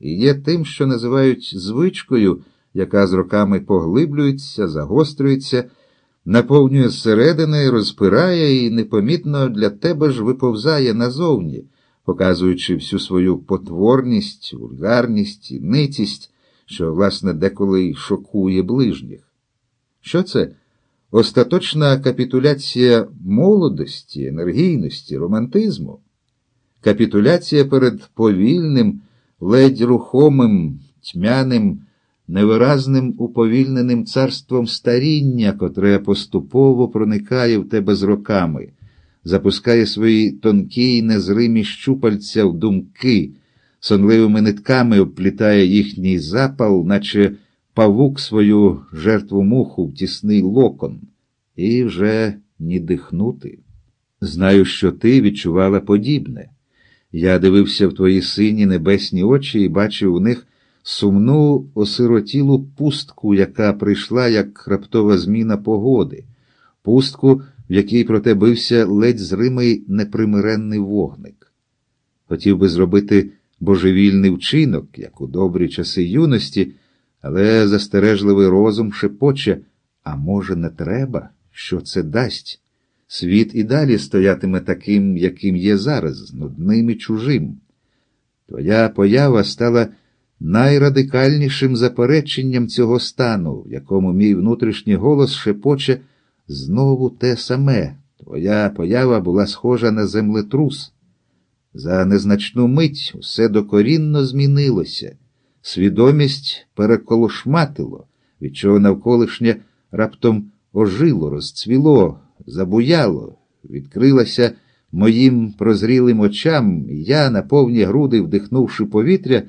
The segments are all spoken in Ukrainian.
і є тим, що називають звичкою, яка з роками поглиблюється, загострюється, наповнює зсередини, розпирає і непомітно для тебе ж виповзає назовні, показуючи всю свою потворність, вульгарність і ницість, що, власне, деколи й шокує ближніх. Що це? Остаточна капітуляція молодості, енергійності, романтизму, капітуляція перед повільним, ледь рухомим, тьмяним, невиразним уповільненим царством старіння, котре поступово проникає в тебе з роками, запускає свої тонкі й незримі щупальця в думки, сонливими нитками обплітає їхній запал, наче павук свою жертву муху в тісний локон, і вже ні дихнути. Знаю, що ти відчувала подібне. Я дивився в твої сині небесні очі і бачив у них сумну осиротілу пустку, яка прийшла як раптова зміна погоди, пустку, в якій проте бився ледь зримий непримиренний вогник. Хотів би зробити божевільний вчинок, як у добрі часи юності, але застережливий розум шепоче, а може, не треба, що це дасть? Світ і далі стоятиме таким, яким є зараз, нудним і чужим. Твоя поява стала найрадикальнішим запереченням цього стану, в якому мій внутрішній голос шепоче знову те саме. Твоя поява була схожа на землетрус. За незначну мить усе докорінно змінилося, свідомість переколошматило, від чого навколишнє раптом ожило, розцвіло, забуяло, відкрилася моїм прозрілим очам, і я, на повні груди, вдихнувши повітря,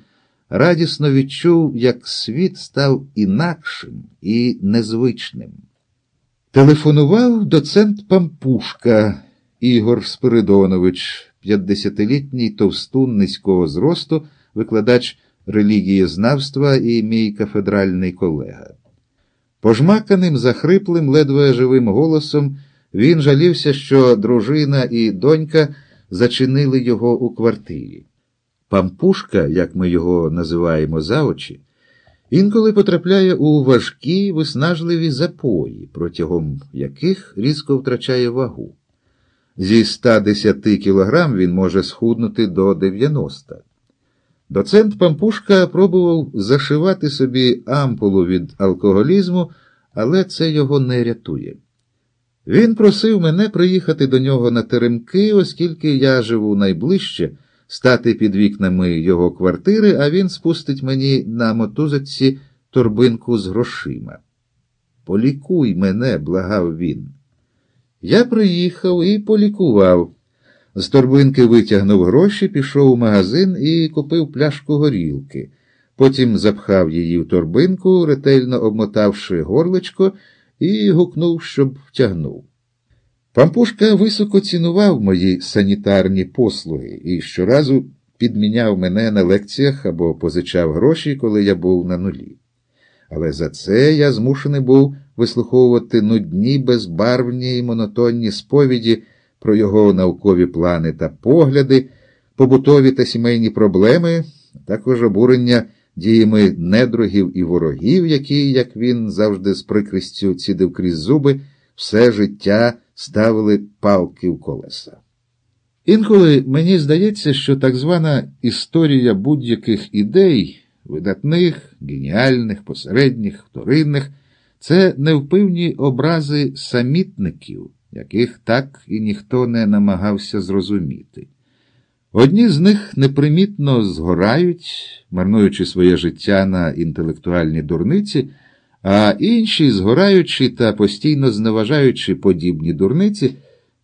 радісно відчув, як світ став інакшим і незвичним. Телефонував доцент Пампушка Ігор Спиридонович, 50-літній товстун низького зросту, викладач релігієзнавства і мій кафедральний колега. Пожмаканим, захриплим, ледве живим голосом він жалівся, що дружина і донька зачинили його у квартирі. Пампушка, як ми його називаємо за очі, інколи потрапляє у важкі виснажливі запої, протягом яких різко втрачає вагу. Зі 110 кілограм він може схуднути до 90. Доцент Пампушка пробував зашивати собі ампулу від алкоголізму, але це його не рятує. Він просив мене приїхати до нього на теремки, оскільки я живу найближче, стати під вікнами його квартири, а він спустить мені на мотузочці торбинку з грошима. Полікуй мене, благав він. Я приїхав і полікував. З торбинки витягнув гроші, пішов у магазин і купив пляшку горілки. Потім запхав її в торбинку, ретельно обмотавши горличко, і гукнув, щоб втягнув. Пампушка високо цінував мої санітарні послуги і щоразу підміняв мене на лекціях або позичав гроші, коли я був на нулі. Але за це я змушений був вислуховувати нудні, безбарвні і монотонні сповіді про його наукові плани та погляди, побутові та сімейні проблеми, а також обурення діями недругів і ворогів, які, як він завжди з прикрістю цідив крізь зуби, все життя ставили палки в колеса. Інколи мені здається, що так звана історія будь-яких ідей, видатних, геніальних, посередніх, вторинних, це невпивні образи самітників, яких так і ніхто не намагався зрозуміти. Одні з них непримітно згорають, марнуючи своє життя на інтелектуальні дурниці, а інші, згораючи та постійно зневажаючи подібні дурниці,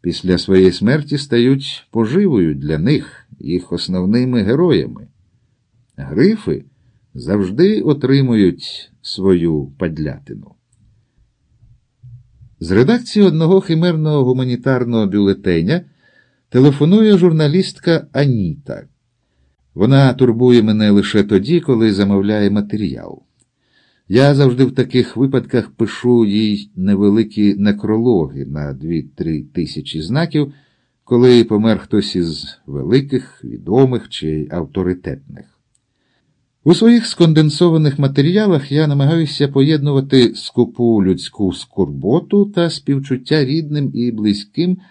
після своєї смерті стають поживою для них, їх основними героями. Грифи завжди отримують свою падлятину. З редакції одного химерного гуманітарного бюлетеня телефонує журналістка Аніта. Вона турбує мене лише тоді, коли замовляє матеріал. Я завжди в таких випадках пишу їй невеликі некрологи на 2-3 тисячі знаків, коли помер хтось із великих, відомих чи авторитетних. У своїх сконденсованих матеріалах я намагаюся поєднувати скупу людську скорботу та співчуття рідним і близьким